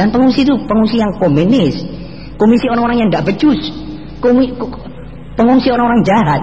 Dan pengungsi itu pengungsi yang komunis, komisi orang-orang yang tidak becus, pengungsi orang-orang jahat.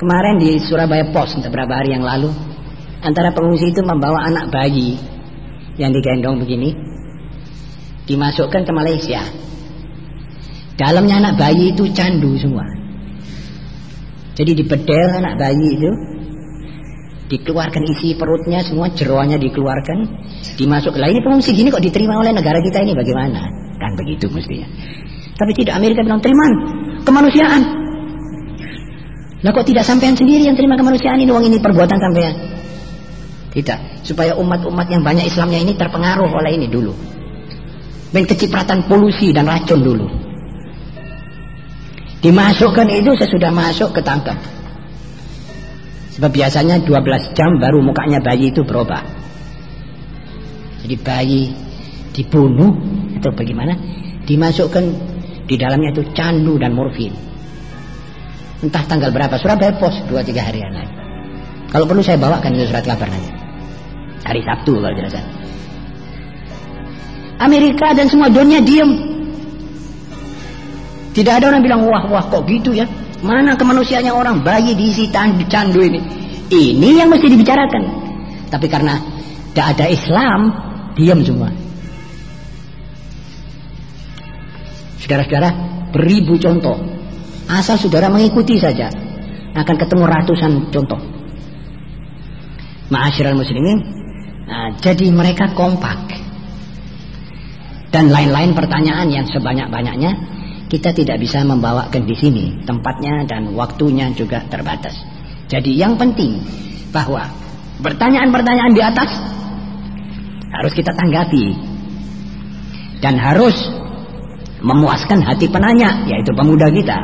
Kemarin di Surabaya Post beberapa hari yang lalu, antara pengungsi itu membawa anak bayi yang digendong begini, dimasukkan ke Malaysia. Dalamnya anak bayi itu candu semua. Jadi dibedel anak bayi itu, dikeluarkan isi perutnya semua jeroannya dikeluarkan, dimasuk. Lah ini pengungsi gini kok diterima oleh negara kita ini bagaimana? Kan begitu mestinya. Tapi tidak Amerika bilang terima kemanusiaan. Lah kok tidak sampean sendiri yang terima kemanusiaan ini uang ini perbuatan sampean? Tidak, supaya umat-umat yang banyak Islamnya ini terpengaruh oleh ini dulu. Dan kecipratan polusi dan racun dulu. Dimasukkan itu sesudah masuk ketangkap. Sebab biasanya 12 jam baru mukanya bayi itu berubah. Jadi bayi dibunuh atau bagaimana? Dimasukkan di dalamnya itu candu dan morfin. Entah tanggal berapa. Surabaya pos 2-3 hari yang lalu. Kalau perlu saya bawakan itu surat kabar nanti. Hari Sabtu kalau tidak salah. Amerika dan semua dunia diam tidak ada orang bilang wah wah kok gitu ya. Mana kemanusiaannya orang bayi diisi candu ini. Ini yang mesti dibicarakan. Tapi karena tidak ada Islam, diam semua. Saudara-saudara, beribu contoh. Asal saudara mengikuti saja, akan ketemu ratusan contoh. Ma'asyiral muslimin, nah, jadi mereka kompak. Dan lain-lain pertanyaan yang sebanyak-banyaknya kita tidak bisa membawakan di sini. Tempatnya dan waktunya juga terbatas. Jadi yang penting bahwa pertanyaan-pertanyaan di atas harus kita tanggapi. Dan harus memuaskan hati penanya yaitu pemuda kita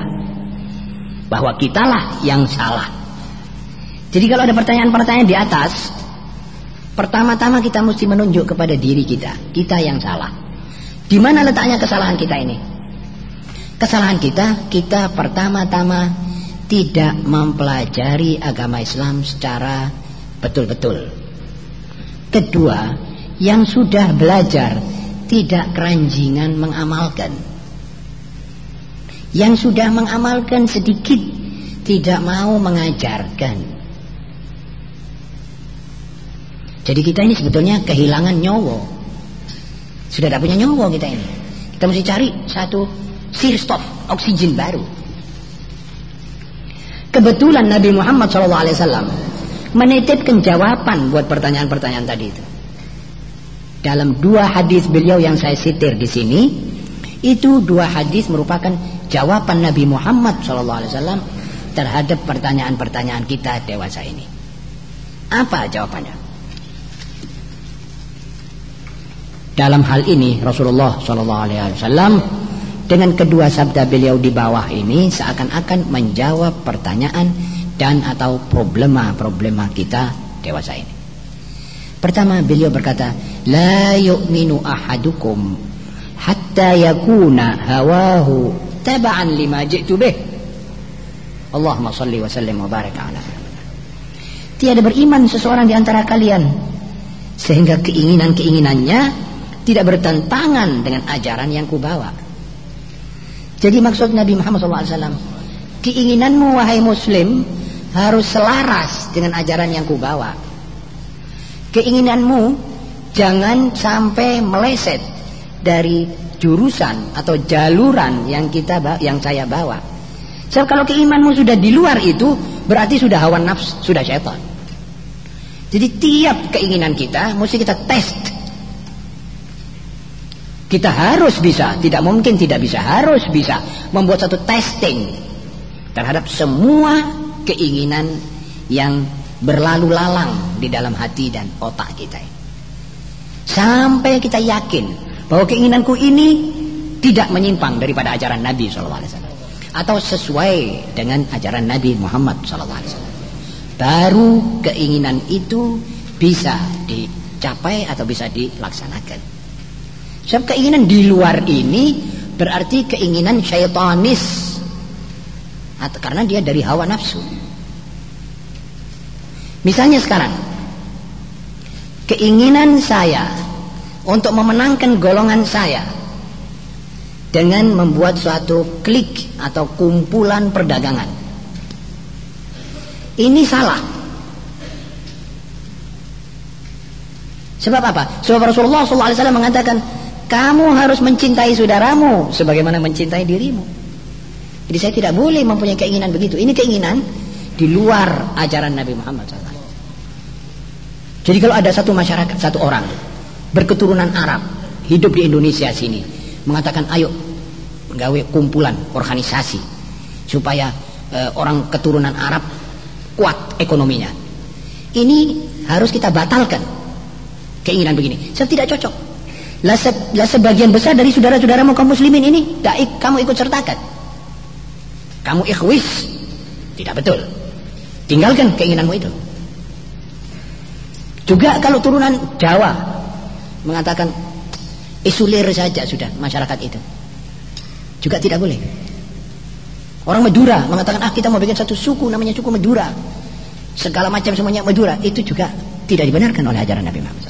bahwa kitalah yang salah. Jadi kalau ada pertanyaan-pertanyaan di atas pertama-tama kita mesti menunjuk kepada diri kita kita yang salah. Di mana letaknya kesalahan kita ini Kesalahan kita, kita pertama-tama tidak mempelajari agama Islam secara betul-betul. Kedua, yang sudah belajar tidak keranjingan mengamalkan. Yang sudah mengamalkan sedikit tidak mau mengajarkan. Jadi kita ini sebetulnya kehilangan nyowo. Sudah tidak punya nyowo kita ini. Kita mesti cari satu Sirstof, oksigen baru. Kebetulan Nabi Muhammad SAW menitipkan jawaban buat pertanyaan-pertanyaan tadi itu. Dalam dua hadis beliau yang saya sitir di sini, itu dua hadis merupakan jawaban Nabi Muhammad SAW terhadap pertanyaan-pertanyaan kita dewasa ini. Apa jawabannya? Dalam hal ini Rasulullah SAW dengan kedua sabda beliau di bawah ini seakan-akan menjawab pertanyaan dan atau problema-problema kita dewasa ini. Pertama beliau berkata, "La yu'minu ahadukum hatta yakuna hawahu taba'an lima ji'tu bih." Allahumma salli wa sallim wa barik ala Tiada beriman seseorang di antara kalian sehingga keinginan-keinginannya tidak bertentangan dengan ajaran yang kubawa. Jadi maksud Nabi Muhammad SAW, keinginanmu wahai Muslim harus selaras dengan ajaran yang kubawa. Keinginanmu jangan sampai meleset dari jurusan atau jaluran yang kita yang saya bawa. Sebab kalau keimanmu sudah di luar itu berarti sudah hawa nafs, sudah syaitan. Jadi tiap keinginan kita mesti kita test kita harus bisa, tidak mungkin tidak bisa, harus bisa membuat satu testing terhadap semua keinginan yang berlalu lalang di dalam hati dan otak kita. Sampai kita yakin bahwa keinginanku ini tidak menyimpang daripada ajaran Nabi SAW atau sesuai dengan ajaran Nabi Muhammad SAW. Baru keinginan itu bisa dicapai atau bisa dilaksanakan. Sebab keinginan di luar ini berarti keinginan syaitanis. Atau karena dia dari hawa nafsu. Misalnya sekarang, keinginan saya untuk memenangkan golongan saya dengan membuat suatu klik atau kumpulan perdagangan. Ini salah. Sebab apa? Sebab Rasulullah SAW mengatakan, kamu harus mencintai saudaramu sebagaimana mencintai dirimu. Jadi saya tidak boleh mempunyai keinginan begitu. Ini keinginan di luar ajaran Nabi Muhammad SAW. Jadi kalau ada satu masyarakat, satu orang berketurunan Arab hidup di Indonesia sini mengatakan ayo gawe kumpulan organisasi supaya e, orang keturunan Arab kuat ekonominya ini harus kita batalkan keinginan begini saya tidak cocok lah, se lah sebagian besar dari saudara-saudaramu kaum muslimin ini daik kamu ikut sertakan kamu ikhwis tidak betul tinggalkan keinginanmu itu juga kalau turunan Jawa mengatakan isolir saja sudah masyarakat itu. Juga tidak boleh. Orang Madura mengatakan ah kita mau bikin satu suku namanya suku Madura. Segala macam semuanya Madura itu juga tidak dibenarkan oleh ajaran Nabi Muhammad.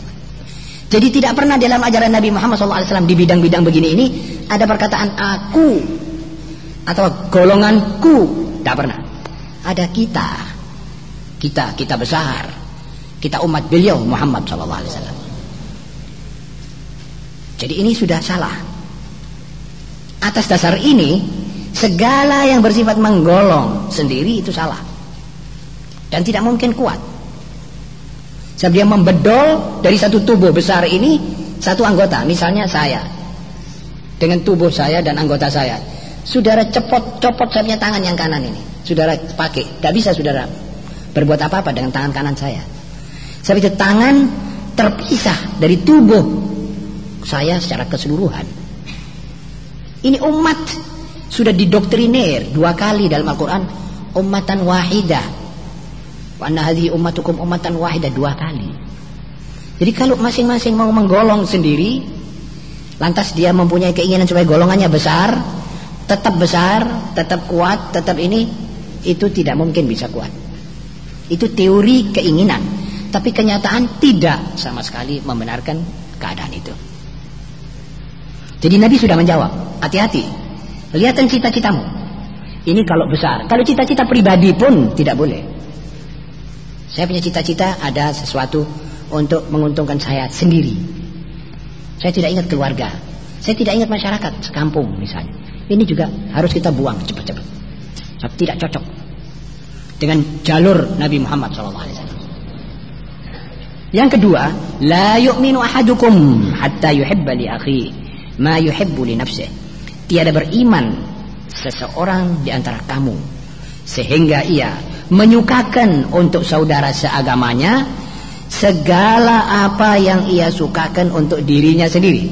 Jadi tidak pernah dalam ajaran Nabi Muhammad SAW di bidang-bidang begini ini ada perkataan aku atau golonganku. Tidak pernah. Ada kita. Kita, kita besar. Kita umat beliau Muhammad SAW. Jadi ini sudah salah. Atas dasar ini, segala yang bersifat menggolong sendiri itu salah. Dan tidak mungkin kuat. Sebab dia membedol dari satu tubuh besar ini, satu anggota, misalnya saya. Dengan tubuh saya dan anggota saya. Saudara cepot, copot saya punya tangan yang kanan ini. Saudara pakai. Tidak bisa saudara berbuat apa-apa dengan tangan kanan saya. Sebab itu tangan terpisah dari tubuh saya secara keseluruhan. Ini umat sudah didoktrinir dua kali dalam Al-Quran ummatan wahidah. Wa anna hadhihi ummatukum ummatan wahidah dua kali. Jadi kalau masing-masing mau menggolong sendiri, lantas dia mempunyai keinginan supaya golongannya besar, tetap besar, tetap kuat, tetap ini, itu tidak mungkin bisa kuat. Itu teori keinginan, tapi kenyataan tidak sama sekali membenarkan keadaan itu. Jadi Nabi sudah menjawab, hati-hati. Lihatan cita-citamu. Ini kalau besar. Kalau cita-cita pribadi pun tidak boleh. Saya punya cita-cita ada sesuatu untuk menguntungkan saya sendiri. Saya tidak ingat keluarga. Saya tidak ingat masyarakat sekampung misalnya. Ini juga harus kita buang cepat-cepat. Tidak cocok dengan jalur Nabi Muhammad SAW. Yang kedua, la yu'minu ahadukum hatta yuhibba li akhihi ma yuhibbu li. Tiada beriman seseorang di antara kamu sehingga ia menyukakan untuk saudara seagamanya segala apa yang ia sukakan untuk dirinya sendiri.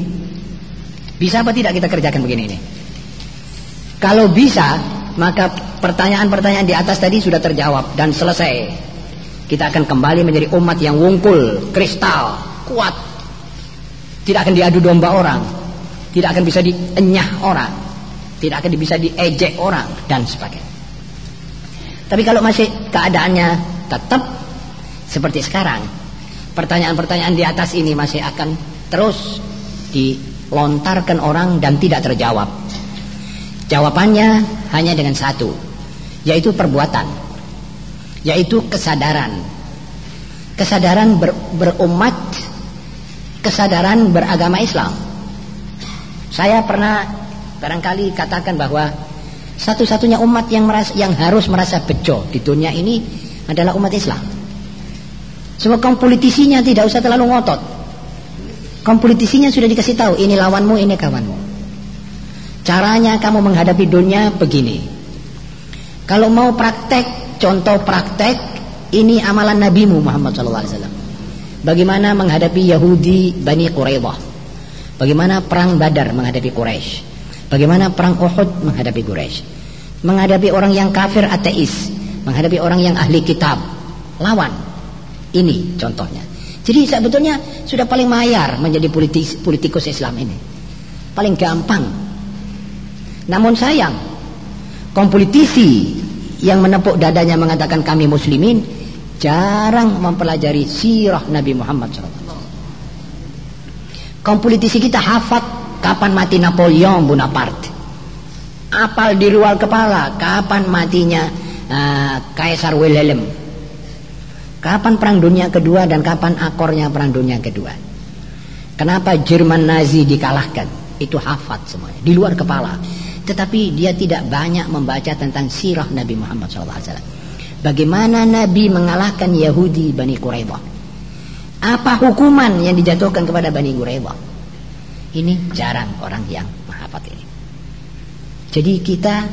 Bisa apa tidak kita kerjakan begini ini? Kalau bisa, maka pertanyaan-pertanyaan di atas tadi sudah terjawab dan selesai. Kita akan kembali menjadi umat yang wungkul, kristal, kuat. Tidak akan diadu domba orang, tidak akan bisa dienyah orang, tidak akan bisa diejek orang dan sebagainya. Tapi kalau masih keadaannya tetap seperti sekarang, pertanyaan-pertanyaan di atas ini masih akan terus dilontarkan orang dan tidak terjawab. Jawabannya hanya dengan satu, yaitu perbuatan, yaitu kesadaran. Kesadaran ber, berumat, kesadaran beragama Islam. Saya pernah barangkali katakan bahwa satu-satunya umat yang merasa, yang harus merasa bejo di dunia ini adalah umat Islam. Semua kaum politisinya tidak usah terlalu ngotot. Kaum politisinya sudah dikasih tahu ini lawanmu, ini kawanmu. Caranya kamu menghadapi dunia begini. Kalau mau praktek, contoh praktek, ini amalan Nabimu Muhammad SAW. Bagaimana menghadapi Yahudi Bani Quraidah Bagaimana perang Badar menghadapi Quraisy? Bagaimana perang Uhud menghadapi Quraisy? Menghadapi orang yang kafir ateis, menghadapi orang yang ahli kitab, lawan. Ini contohnya. Jadi sebetulnya sudah paling mayar menjadi politis, politikus Islam ini. Paling gampang. Namun sayang, kaum yang menepuk dadanya mengatakan kami muslimin jarang mempelajari sirah Nabi Muhammad SAW. Kaum politisi kita hafat kapan mati Napoleon Bonaparte. Apal di luar kepala kapan matinya uh, Kaisar Wilhelm. Kapan perang dunia kedua dan kapan akornya perang dunia kedua. Kenapa Jerman Nazi dikalahkan? Itu hafat semuanya di luar kepala. Tetapi dia tidak banyak membaca tentang sirah Nabi Muhammad SAW. Bagaimana Nabi mengalahkan Yahudi Bani Quraidah apa hukuman yang dijatuhkan kepada Bani Quraidah? Ini jarang orang yang menghafal ini. Jadi kita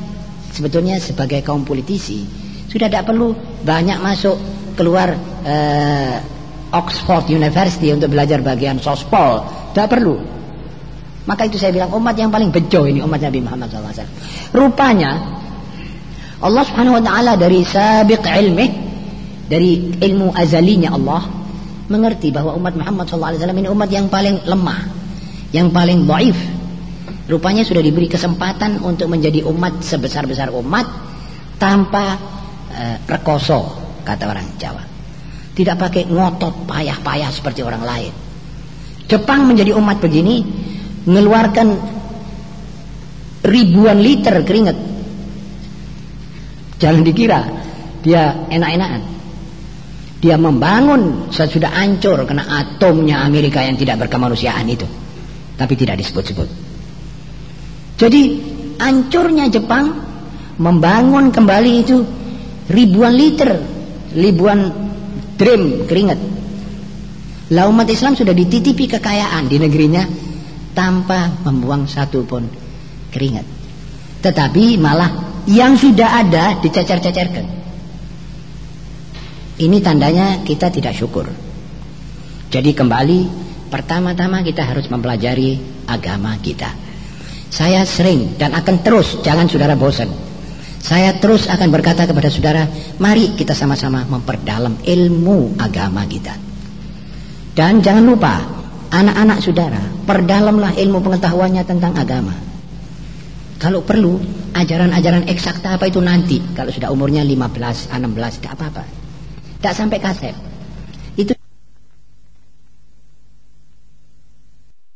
sebetulnya sebagai kaum politisi sudah tidak perlu banyak masuk keluar uh, Oxford University untuk belajar bagian sospol. Tidak perlu. Maka itu saya bilang umat yang paling bejo ini umat Nabi Muhammad SAW. Rupanya Allah Subhanahu Wa Taala dari sabiq ilmi dari ilmu azalinya Allah mengerti bahwa umat Muhammad SAW ini umat yang paling lemah, yang paling dhaif. Rupanya sudah diberi kesempatan untuk menjadi umat sebesar-besar umat tanpa uh, rekoso, kata orang Jawa. Tidak pakai ngotot payah-payah seperti orang lain. Jepang menjadi umat begini mengeluarkan ribuan liter keringat. Jangan dikira dia enak-enakan. Dia membangun sesudah hancur kena atomnya Amerika yang tidak berkemanusiaan itu. Tapi tidak disebut-sebut. Jadi hancurnya Jepang membangun kembali itu ribuan liter, ribuan drum keringat. Lah umat Islam sudah dititipi kekayaan di negerinya tanpa membuang satu pun keringat. Tetapi malah yang sudah ada dicecer-cecerkan. Ini tandanya kita tidak syukur. Jadi kembali pertama-tama kita harus mempelajari agama kita. Saya sering dan akan terus, jangan saudara bosan. Saya terus akan berkata kepada saudara, mari kita sama-sama memperdalam ilmu agama kita. Dan jangan lupa, anak-anak saudara, perdalamlah ilmu pengetahuannya tentang agama. Kalau perlu, ajaran-ajaran eksakta apa itu nanti. Kalau sudah umurnya 15, 16, tidak apa-apa. Tak sampai kaset.